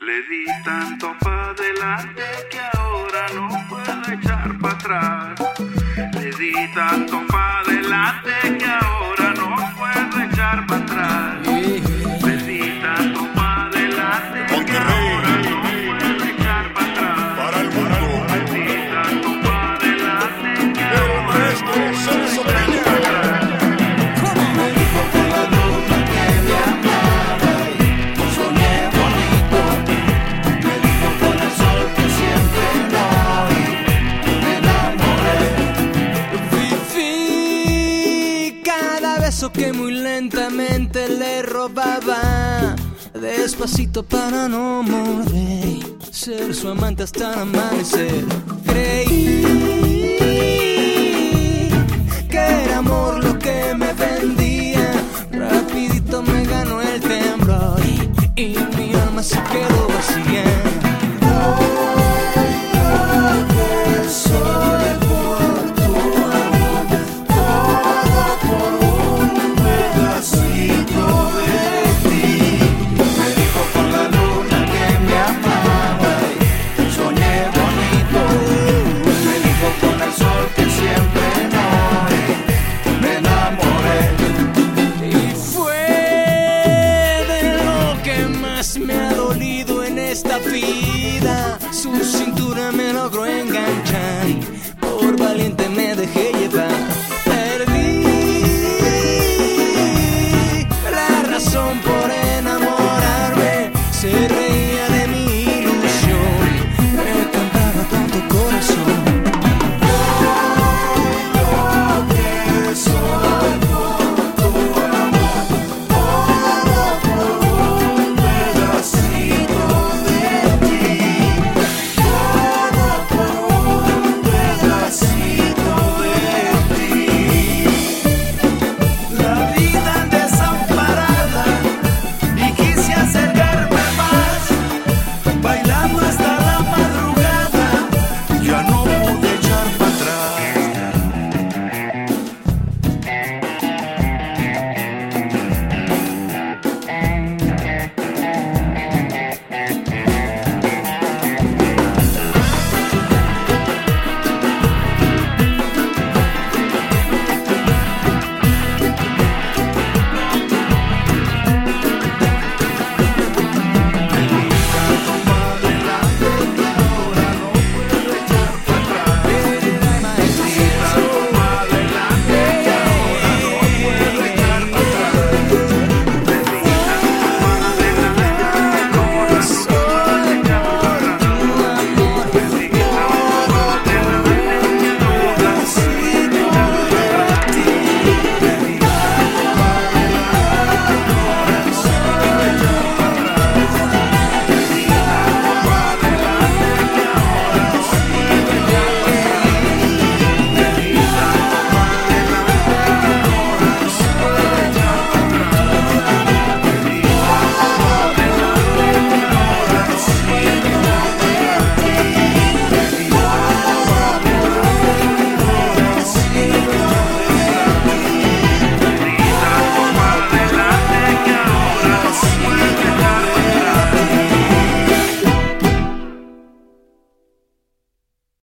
Le di tanto para adelante que ahora no puedo echar para atrás. Le di tanto para adelante que ahora no puedo echar para atrás. que muy lentamente le robaba. Despacito para no morder, ser su amante hasta el amanecer. Creí me logró enganchar. Por valiente me dejé